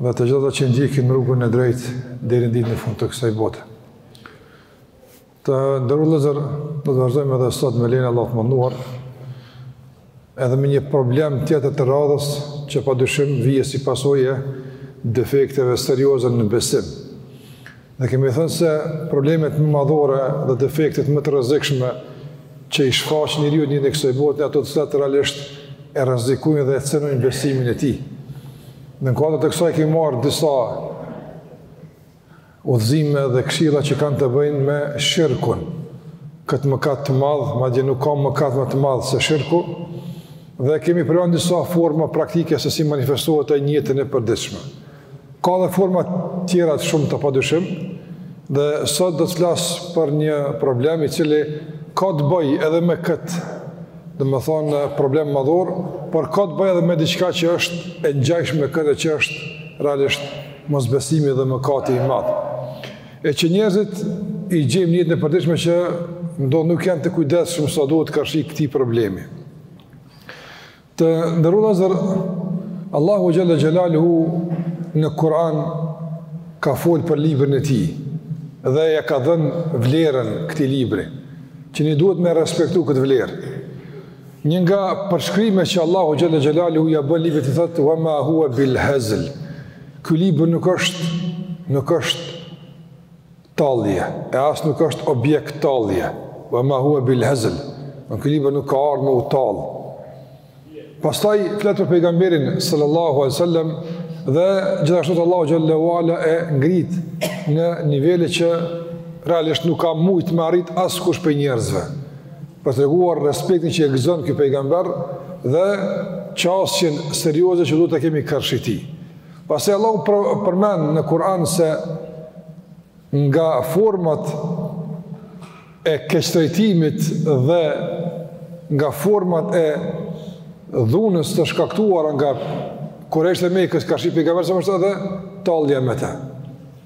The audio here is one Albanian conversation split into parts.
dhe të gjithë ata që ndjekin rrugën e drejtë deri në ditën e fundit të kësaj bote. Të nderuar vëllezër, do të vazhdojmë edhe sot me lejen e Allahut të Madhëruar, edhe me një problem tjetër të radhës që pa dyshim vjen si pasojë e defekteve serioze në besim. Ne kemi thënë se problemet më madhore dhe defektet më të rrezikshme që i shkaktohen njeriut në këtë botë, ato të cilat realisht e rrezikojnë dhe e cenojnë besimin e tij. Në kuadër të kësaj kemi marrë disa udhëzime dhe këshilla që kanë të bëjnë me shirkun. Këtë mëkat të madh, madje nuk ka mëkat më të madh se shirku. Dhe kemi parë disa forma praktike se si manifestohet ai në jetën e përditshme. Ka dhe forma tjera të shumta padyshim, dhe sot do të flas për një problem i cili ka të bëjë edhe me këtë, domethënë problem madhor, por ka të bëjë edhe me diçka që është e ngjashme me këtë që është realisht mosbesimi dhe mëkati i madh. E që njerëzit i gjejmë në jetën e përditshme që ndo nuk janë të kujdesshëm sa duhet karshi këtij problemi. Të nderuar vëllezër, Allahu xhel-le xhelaluhu në Kur'an ka fol për librin e tij dhe ia ka dhënë vlerën këtij libri, që njeri duhet me respektu këtë vlerë. Një nga përshkrimet që Allahu xhel-le xhelaluhu ia bën librit të tij thotë, wa ma hua bil hezl, ky libër nuk është, nuk është tallje, e as nuk është objekt tallje, wa ma huwa bil hazl. Në ky libër nuk ka ardhur m'u tall. Pastaj flet për pejgamberin sallallahu alaihi wasallam dhe gjithashtu atë Allahu xhel-le ue ala e ngrit në nivele që realisht nuk ka mujt me arrit askush prej njerëzve. Për të treguar respektin që e gëzon ky pejgamber dhe qasjen serioze që duhet të kemi karshi tij. Pastaj Allahu përmend në Kur'an se nga format e keqtrajtimit dhe nga format e dhunës të shkaktuara nga kurejshët e Mekës karshi pejgamberit sa më edhe tallja me të.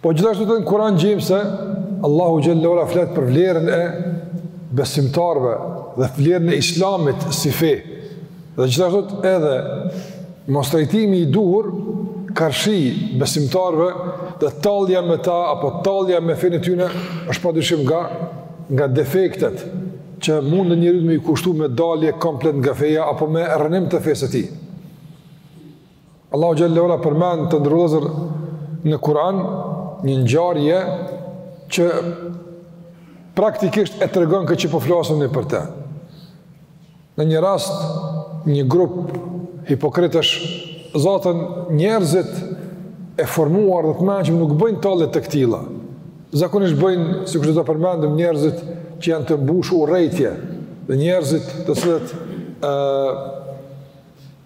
Po gjithashtu në Kur'an gjejmë se Allahu xhel-le ue ala flet për vlerën e besimtarëve dhe vlerën e islamit si fe dhe gjithashtu edhe mostrajtimi i duhur karshi besimtarëve dhe tallja me ta apo tallja me fenë e tyne është pa dyshim nga, nga defektet që munden njerit me i kushtu me dalje komplet nga feja apo me rrënim të fesë së tij. Allahu xhelle ue ala përmend në ndërkohë në Kur'an një ngjarje që praktikisht e tregon këtë që po flasim ne për të. Në një rast një grup hipokritësh zaten njerëzit e formuar dhe të mençëm nuk bëjnë talle të këtilla. Zakonisht bëjnë, sikurse e përmendëm, njerëzit që janë të mbushur urrejtje, dhe njerëzit të cilët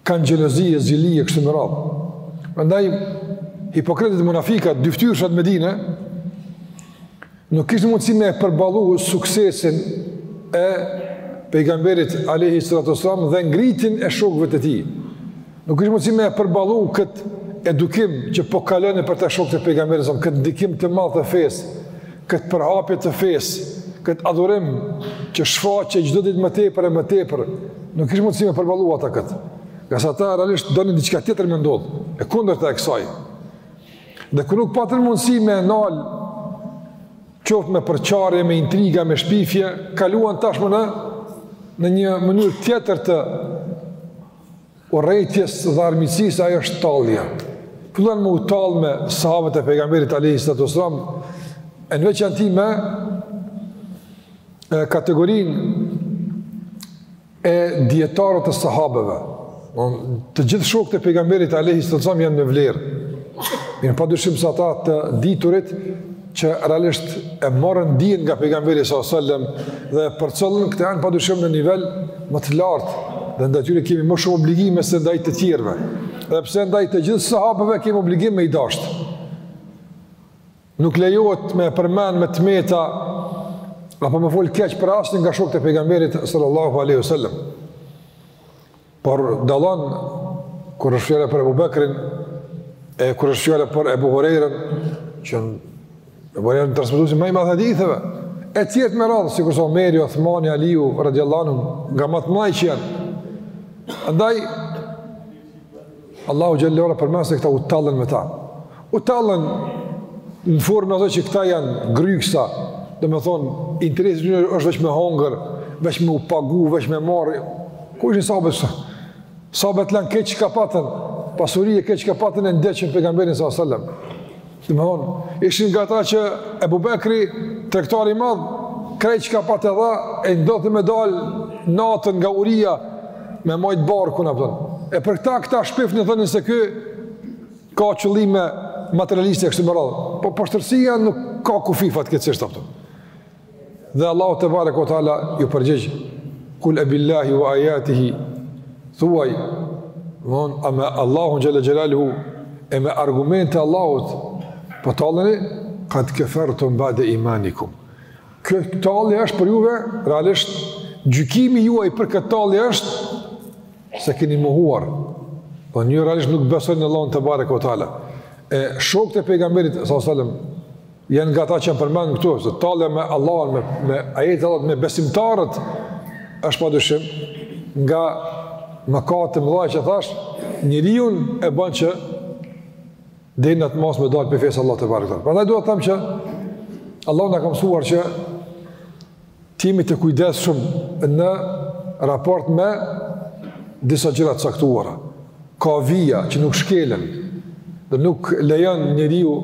kanë xhelozi e zili e kështu me radhë. Prandaj hipokritët munafikat dyfytyrëshat në Medine nuk kishin mundësi me e përballu suksesin e pejgamberit alayhi salatu wasallam dhe ngritjen e shokëve të tij. Nuk kishin mundësi me e përballu kët edukim që po kalonin nëpër të shokët e pejgamberit sa kët ndikim të madh të fesë këtë përhapje të fesë, këtë adhurim që shfaqej çdo ditë më tepër e më tepër, nuk kishin mundësi me përballu ata këtë. Ngase ata realisht donin diçka tjetër me ndodhë, e kundërta e kësaj. Dhe kur nuk patën mundësi me nalë, qoftë me përçarje, me intriga, me shpifje, kaluan tashmë në, në një mënyrë tjetër të urrejtjes dhe armiqësisë ajo është tallja. Filluan me u tall me sahabët e pejgamberit alayhis salatu wasallam, në veçanti me kategorinë e dijetarëve të sahabëve. Të gjithë shokët e pejgamberit alayhis salatu wasallam janë në vlerë. Mirëpo pa dyshim se ata të diturit që realisht e morën dijen nga pejgamberi sa sallam dhe e përcollën këtë janë padyshim në nivel më të lartë dhe ndaj tyre kemi më shumë obligime se ndaj të tjerëve. Edhe pse ndaj të gjithë sahabëve kemi obligim me i dasht. Nuk lejohet me përmend me të meta apo me fol keq për asnjë nga shokët e pejgamberit sallallahu alaihi wasallam. Por dallon kur është fjala për Abu Bekrin e kur është fjala për Abu Hurairën, që e është transmetuesi më i madh i haditheve, e tjerët me radhë, sikurse Omeri, Othmani, Aliu, radiallahu anhu, nga ma të mëdhajt që janë. Andaj, Allahu xhelle ue ala përmend se këta u tallën me ta. U tallën në formë ato që këta janë grykësa, domethënë, interesi i tyre është veç me hongër, veç me u pagu, veç me marrë, kur ishin sahabët? Sahabët lanë krejt çka patën, pasuri e krejt çka patën e ndoqën pejgamberin s.a.s. Domethënë, ishin nga ata që Ebu Bekri, tregtar i madh, krejt çka pat e dha, e ndodhi me dalë natën nga uria, me majtë barkun apo. E për këta, këta shpifnin e thënin se ky ka qëllime materialiste e kështu me radhë. Po, poshtërsia nuk ka kufi fatkeqësisht, apo. Dhe Allahu tebareke ve teala ju përgjigj kul a billahi wa ayatihi thuaj vallë a me Allahun jalla jalaluhu e me argumentet e Allahut po talleni qad kafartum ba'da imanikum kjo tallje është për juve realisht gjykimi juaj për këtë tallje është se keni mohuar po ju realisht nuk besoni në Allahun tebareke ve teala e shokët e pejgamberit sallallahu alaihi wasallam Janë nga ata që janë përmend këtu, se tallja me Allahun, me, me ajetet e Allahut, me besimtarët, është pa dyshim, nga mëkatet e mëdha që thash, njeriun e ban që deri n'atë masë me dalë prej fesë Allahut tebareke ve teala. Prandaj duhet të themi që Allahu na ka mësuar që Të jemi të kujdesshëm në raport me disa gjëra të caktuara. Ka vija që nuk shkelen dhe nuk lejon njeriu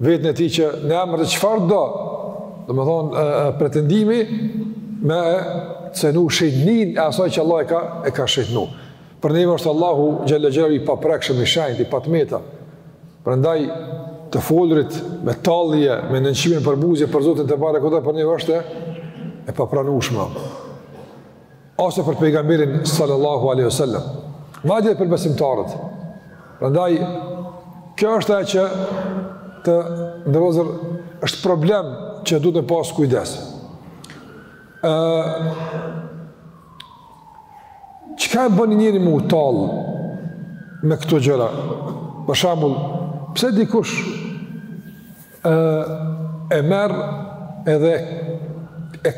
veten e tij që në emër të çfarëdo, domethënë pretendimi me cenu shejtninë e asaj që Allahu e ka e ka shejtnu. Për neve është Allahu xhele xhelaluhu i paprekshëm i shenjtë, i pa të meta. Prandaj të folurit me tallje, me nënçmim e përbuzje, për Zotin tebareke ve teala, për neve është e papranushma. Ose për pejgamberin sallallahu aleyhi wasallam. Madje edhe për besimtarët. Prandaj, kjo është e që të nderuar vëllezër është problem që duhet me pasë kujdes. Uh, Çka e bën njerin me u tall me këto gjëra? Për shembull, pse dikush ë e merr edhe e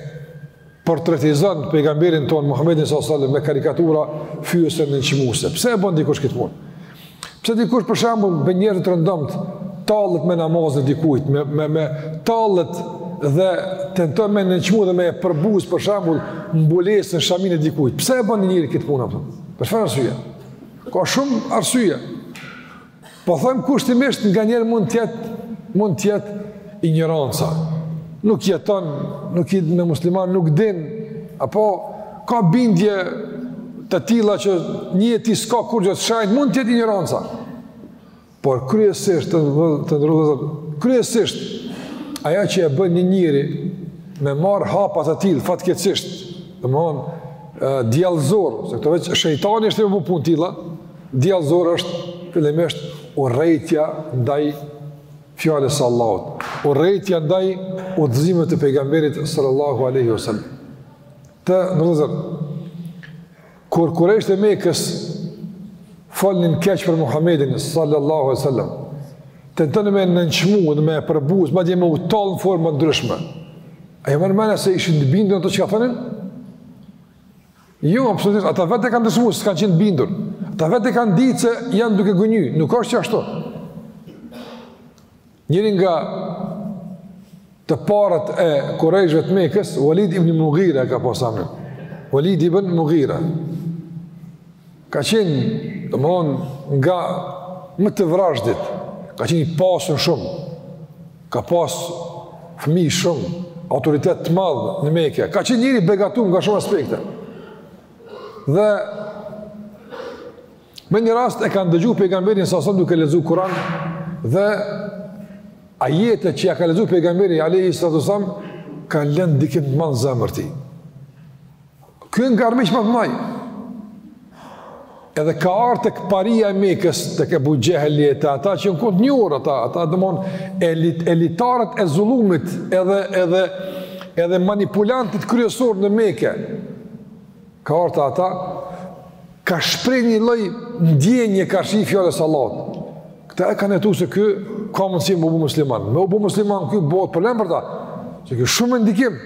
portretizon pejgamberin tonë Muhammedin sallallahu alaihi wasallam me karikatura fyese nënçmuse. Pse e bën dikush këtë punë? Pse dikush për shembull me njerëz të rëndomtë tallet me namazin e dikujt, me me me tallet dhe tenton me nënçmu dhe me e përbuz për shembull mbulesën shaminë e dikujt. Pse e bën njeri këtë punë apo? Për çfarë arsye? Ka shumë arsye. Po themi kushtimisht nganjëherë mund të jetë mund të jetë injoranca. Nuk jeton, nuk i njeh muslimanët, nuk din apo Ka bindje të tilla që n'jetë të ti s'ka kurgjë të shenjtë, mund të jetë injoranca. Por kryesisht, të, të nderuar vëllezër, kryesisht, ajo që e bën një njeri me marrë hapa të tillë, fatkeqësisht, domethënë, djallëzorë, se këto veç, shejtani i shtyn me bo punë të tilla, djallëzorë është, fillimisht, urrejtja ndaj fjalës së Allahut, urrejtja ndaj udhëzimit të pejgamberit sallallahu alejhi wasallam. Të nderuar, kur kurejshët e Mekës folnin keq për Muhammedin, sallallahu alejhi ue selam, tentonin me nënçmu, me përbuz, madje me u tall në forma të ndryshme. A ju merr mendja se ishin të bindur në atë çka thoshin? Jo, absolutisht, ata vetë e kanë dëshmu se s'kanë qenë të bindur. Ata vetë e kanë ditë se janë duke gënjy, nuk është ashtu. Njëri nga të parët e kurejshve të Mekës, Walid ibn Mughira, ka pas emrin, Walid ibn Mughira, ka qenë, domethënë, nga më të vrazhdit, ka qenë i pasun shumë, ka pasë fëmijë shumë, autoritet të madh në Meke, ka qenë njeri i begatun nga shumë aspekte. Dhe Në një rast e ka dëgju pejgamberin alejhi selam duke lexu Kuran dhe ajetet që i ka lexu pejgamberi alejhi salatu selam kanë lënë ndikim të madh në zemër të tij. Ky nga armiqtë ma të mdhaj. Edhe ka ardh tek paria e Mekës, tek Ebu Xhehli e te ata që n'koftë një orë ata, ata domethënë elit, elitarët e zullumit edhe, edhe, edhe manipulantët kryesorë në Meke Ka ardh te ata, ka shpreh një lloj ndjenje karshi fjalës së Allahut. Këta e kanë hetu se ky ka mundësi me u bo musliman. Me u bo musliman ky bëhet problem për ta. Se ka shumë ndikim.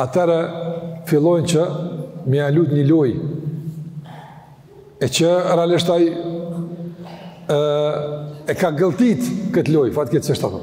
Atëherë fillojnë që me e lujt një lojë. E që realisht ai e, e ka gëlltit këtë lojë, fatkeqësisht atë.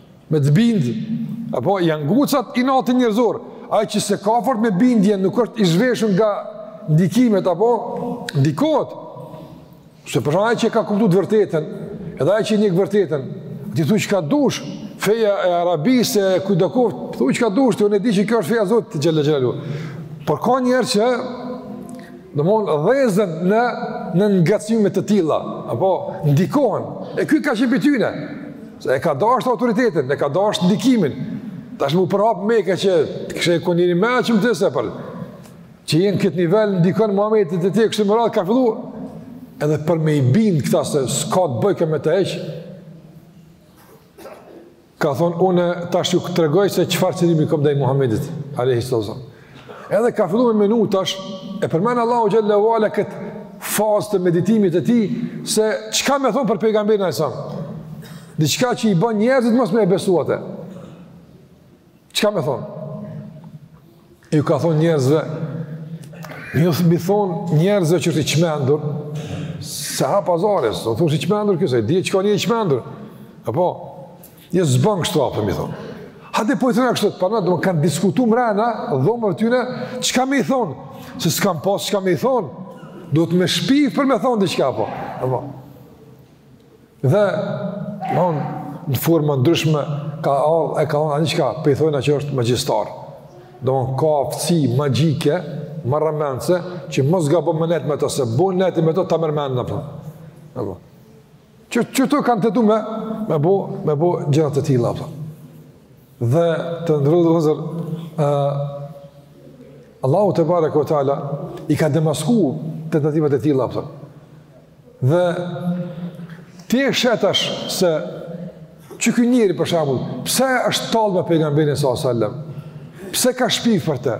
Me të bind, apo ja ngucat inatin njerëzor, ai që s'e ka fort me bindje nuk është i zhveshun nga ndikimet, apo ndikohet, se për shembull ai që ka kuptu të vërtetën, edhe ai që njeh të vërtetën, ti thuj çka dush, feja e Arabisë, e kujtdo qoftë, thuj çka dush ti, unë e di që kjo është feja e Zotit xhel-le xhelaluhu, por ka njerëz që, domethënë, ndezen në, në ngacmime të tilla, apo ndikohen, e ky ka qenë prej tyne, Se e ka dashtë autoritetin, e ka dashtë ndikimin. Tash me u përhap në Meke që kështu ky njeri me çmim të sipër. Që je në këtë nivel, ndikon Muhammedi te ti, e kështu me radhë, ka fillu. Edhe për me i bindë këta se s'ka të bëjë ky me të hiç. Ka thonë, unë tash ju tregoj se çfarë qëndrimi kam ndaj Muhammedit. Alejhi së Edhe ka fillu me menu tash, e përmend Allahu xhel-le ue ala këtë fazë të meditimit të tij, se çka me thonë për pejgamberin alejhi selam? Diçka që i bën njerëzit mos me e besu atë? Çka me thonë? E ju ka thonë njerëzve, ju me i thonë njerëzve që është i çmendur, s'e ha pazari, se u thonë që i çmendur ky, s'e di çka asht një i çmendur, apo, Jo s'ban kështu apo me i thon. Hajde po i thonë kështu, pa na do të kenë diskutu mbrana dhomave tyne, çka më i thon? Se s'kam pas çka më i thon. Do të më shpif për me thon diçka apo. Apo. Dhe von në forma të ndryshme ka ardh e ka ardh diçka, po i thonë që është magjistar. Do thotë ka aftësi magjike, marramendse që mos gabo me nejt me to se bon nejt me to ta merr mend apo. Apo. Që kanë tentu me, me bo, me bo gjërat e tilla, pra. Dhe të nderuar vëllezër, uh, Allahu tebareke ue teala, i ka demasku tentativat e tilla, pra. Dhe ti e sheh tash se qiky njeri për shembull, pse është tallë me pejgamberin s.a.s. Pse ka shpif për te?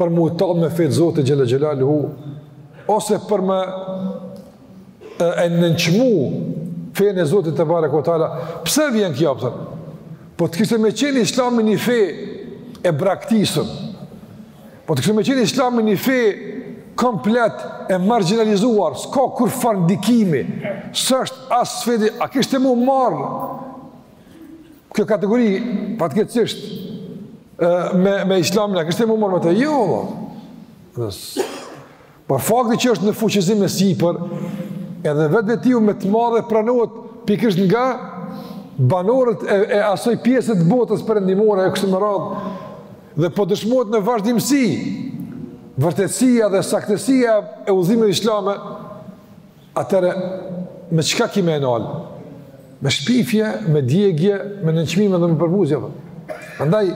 për me u tall me fetë e Zotit xhelle xhelaluhu, ose për me e nënçmu fenë e Zotit tebareke ue teala, pse vjen kjo pyetje? Po të kishte me qenë islami një fe e braktisme, po të kishte me qenë islami një fe komplet e margjinalizuar, s'ka kurrfarë ndikimi, s'është as sfidë, a kishte me u marrë, Kjo kategori, pa të keq me, me islamin, a kishte me u marrë me të, jo, vallah. Por fakti që është në fuqizim e sipër, edhe vetëvetiu me të madhe pranohet pikërisht nga banorët e, e asoj pjese të botës përëndimore e kështu me radhë, dhe po dëshmohet në vazhdimësi, vërtetësia dhe saktësia e udhëzimeve islame, Atëherë, me çka ki me e ndalë? Me shpifje, me djegje, me nënçmime dhe me përbuzje. Andaj,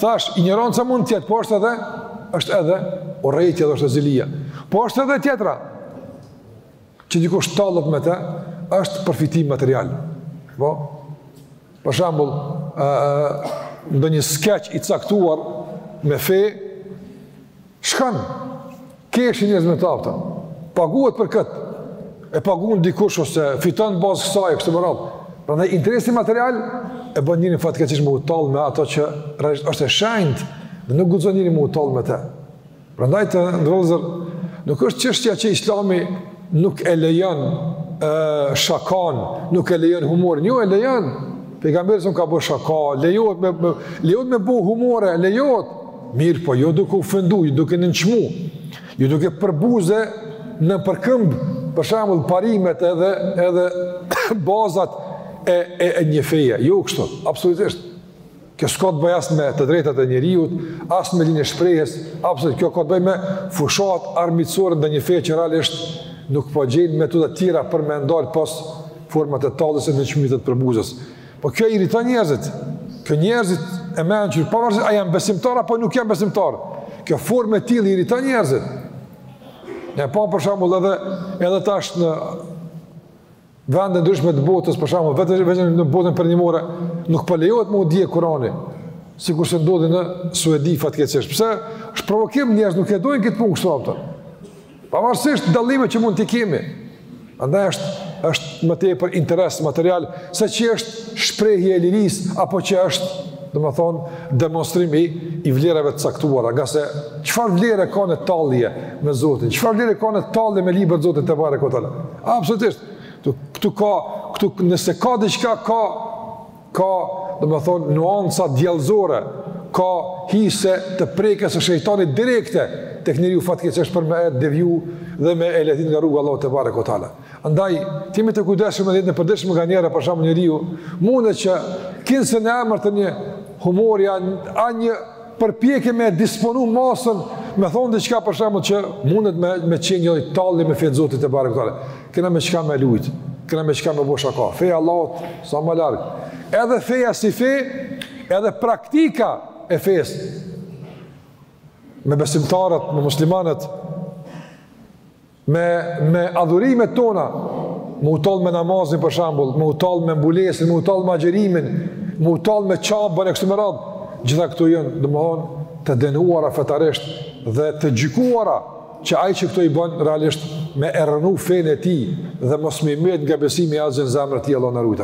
thash, injoranca mund të jetë, po është edhe, është edhe urrejtje dhe është zilia. Po është edhe tjetra, që dikush tallet me te, është përfitim material. Po? Për shembull, ndonjë skeq i caktuar me fe, Shkon, qeshin njerëzit me të, aftë, paguhet për këtë, e paguan dikush ose fiton bazë kësaj, kështu me radhë. Prandaj interesi material, e bën njeriun fatkeqësisht me u tallë me atë që realisht është e shenjtë, dhe nuk guxon njeriu me u tallë me te. Prandaj të nderuar vëllezër, nuk është çështja që islami nuk e lejon e, shakanë, nuk e lejon humorin, jo, e lejon, pejgamberi s.a.s. ka bo shaka, lejohet me, me, lejohet me bo humore, lejohet, Mirëpo, jo duke ofendu, jo duke nënçmu, jo duke përbuzë e nëpërkëmbë, për shembull, parimet edhe, edhe bazat e, e, e një feje, jo kështu, absolutisht. Kjo s'ka të bëjë as me të drejtat e njeriut, as me lirinë e shprehjes, absolutisht, kjo ka të bëjë me fushatë armiqësore ndaj një feje që realisht nuk po gjejnë metoda tjera për me ndalë pos format e talljes e nënçmimit e të përbuzjes. Po kjo irriton njerëzit. Kjo njerëzit e mençur pavarësisht, a janë besimtarë, apo nuk janë besimtarë. Kjo formë e tillë irriton njerëzit. Ne pa për shembull edhe, edhe tash në vende të ndryshme të botës, për shembull, vetëm veç në botën perëndimore, nuk po lejohet me u djeg Kurani, sikurse ndodhi në Suedi, fatkeqësisht. Pse? është provokim, njerëzit nuk e dojnë këtë punë kështu apëtër. Pavarësisht dallimeve që mund t'i kemi, andaj është është më tepër interes material se ç' është shprehje e lirisë apo ç'është, domethënë, demonstrimi i vlerave të caktuara, ngase çfarë vlere ka në tallje me Zotin, çfarë vlere ka në tallje me librin e Zotit tebareke ve teala. Absolutisht. Këtu këtu ka, këtu nëse ka diçka ka Ka, domethonë, nuanca djallëzore, ka hise të prekjes së shejtanit direkte, tek njeriu fatkeqësisht për me e devijue dhe me e lajthit nga rruga e Allahut tebareke ve teala. Andaj, të jemi të kujdesshëm dhe jetën e përditshme nganjëherë për shembull njeriu, mundet që kinse në emër të një humori, a një përpjekje me e disponu masën, me thonë diçka për shembull që mundet me, me qenë një tallje me fenë e Zotit tebareke ve teala. Kena me çka me lujtë, kena me çka me bo shaka. Feja e Allahut, sa ma larg. Edhe feja si fe, edhe praktika e fesë. Me besimtarët, me muslimanët, Me, me adhurimet tona, me u tall me namazin për shembull, me u tall me mbulesën, me u tall me agjërimin, me u tall me Qaben e kështu me radhë, gjitha këto janë, domethonë, të denuara fetarisht dhe të gjykuara që ai që këto i bën realisht me e rrënu fenë e tij dhe mos me i met nga besimi asgjë në zemrën e tij Allahu na ruajt.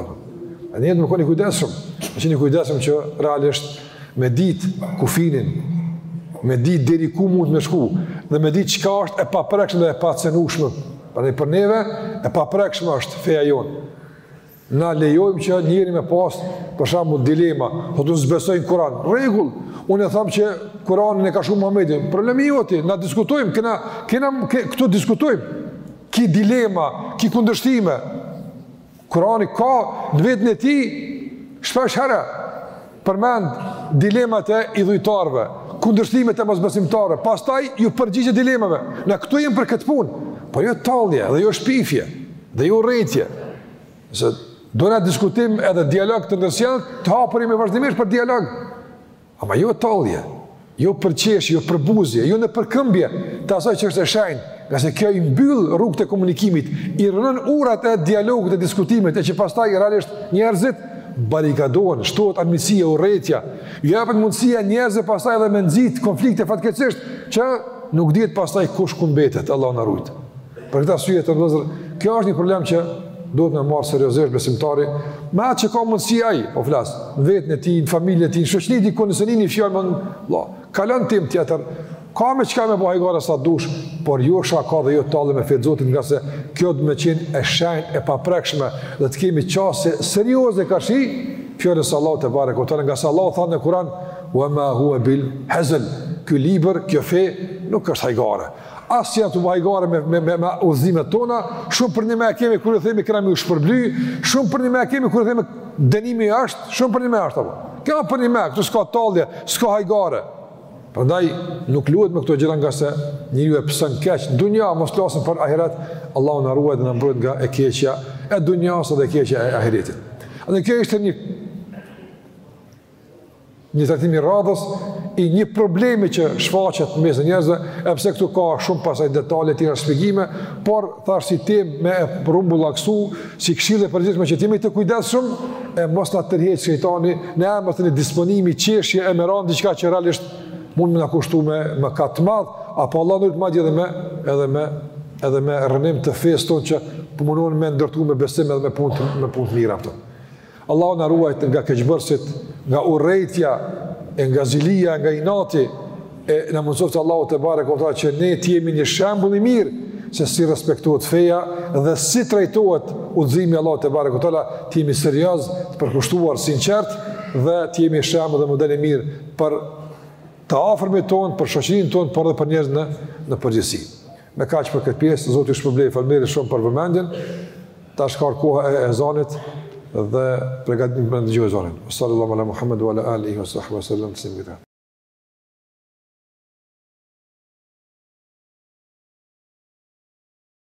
Njeriu me kon i kujdesshëm, me qenë i kujdesshëm që realisht me dit kufinin, me dit deri ku mundet me shku, dhe me dit çka është e paprekshme dhe e pacenueshme, prandaj për neve, e paprekshme është feja jonë. Na lejojmë që njeri me pas, për shembull, dilema, po thu s'besoj n'Kuran. N'rregull, unë e tham që Kuranin e ka shkru Muhammedi, problemi joti, na diskutojmë, kena, kena, këtu diskutojmë, ki dilema, ki kundërshtime, Kurani ka në veten e tij shpeshherë përmend dilemat e idhujtarëve, kundërshtimet e mosbesimtarëve, pastaj iu përgjigjet dilemave. Na këtu jemi për këtë punë, po jo tallje dhe jo shpifje dhe jo urrejtje. Nëse dojna diskutim edhe dialog të ndërsjellë, të hapur jemi vazhdimisht për dialog. Ama jo tallje, jo përqeshje, jo përbuzje, jo nëpërkëmbje të asaj që është e shenjtë, ngase kjo i mbyll rrugët e komunikimit, i rrënon urat e dialogut e diskutimit, e që pastaj realisht njerëzit barikadohen, shtohet armiqësia, urrejtja, iu jepet mundësia njerëzve pastaj edhe me nxit konflikte fatkeqësisht, që nuk dihet pastaj kush ku mbetet, Allahu na rujtë. Për këtë arsye vëllezër, kjo është një problem që duhet ta marrë seriozisht besimtari, me atë që ka mundësi ai, po flas, veten e tij, në familjen e tij, shoqërinë e tij kondicionin e fjalë, Allah, kalon temë tjetër. Ka me çka me bë hajgare sa dush, por jo shaka dhe jo tallje me fe të Zotit, ngase kjo duhet me qenë e shenjtë e paprekshme dhe të kemi qasje serioze karshi fjalës së Allahut tebareke ue teala, ngase Allahu tha në Kur'an, "Wa ma huwa bil hazl." Ky libër, kjo fe nuk është hajgare. as që janë të bë hajgare me, me, me, me udhëzimet tona, shumë përnjëme e kemi kur themi kena me u shpërbly, shumë përnjëme e kemi kur themi dënimi është, shumë përnjëme është, apo. Kjo përnjëme, këtu s'ka tallje, s'ka hajgare. Prandaj, nuk luhet me këto gjëra ngase njeriu e pëson keq, n'dunja, mos të flasim për ahiret, Allahu na ruajt dhe na mbrojt nga e keqja e dunjasë dhe e keqja e ahiretit. Dhe kjo është një Një trajtim i radhës i një problemi që shfaqet mes njerëzve, edhe pse këtu ka shumë pastaj detale tjera shpjegime, por thash si temë me e rrumbullaksu, si këshillë e përgjithshme që t'jemi të kujdesshëm e mos na tërheq shejtani në emër të një disponimi qeshje e me ra n' diçka që realisht mund me na kushtu me mëkat të madh, apo Allahu na ruajt madje edhe me edhe me edhe me rrënim të fesë tonë që po mundohna me ndërtu me besim edhe me punë me punë të mira ato. Allahu na ruajt nga keqbërësit, nga urrejtja, e nga zilia, nga inati, e na mundësoftë Allahu tebareke ue teala që ne të jemi një shembul i mirë, se si respektohet feja dhe si trajtohet udhëzimi i Allahut tebareke ue teala, të jemi seriozë, të përkushtuar, të sinqertë, dhe të jemi shembul dhe model i mirë për të afërmit tonë, për shoqërinë tonë, por edhe për njerëzit në, në përgjithësi. Me kaq për këtë pjesë, Zoti ju shpërbleftë. Faleminderit shumë për vëmendjen. Tash ka hy koha e ezanit dhe përgatitemi me ndëgju ezanin. Sallallahu ala Muhammed wa ala alihi wa sahbihi wa sallam taslima.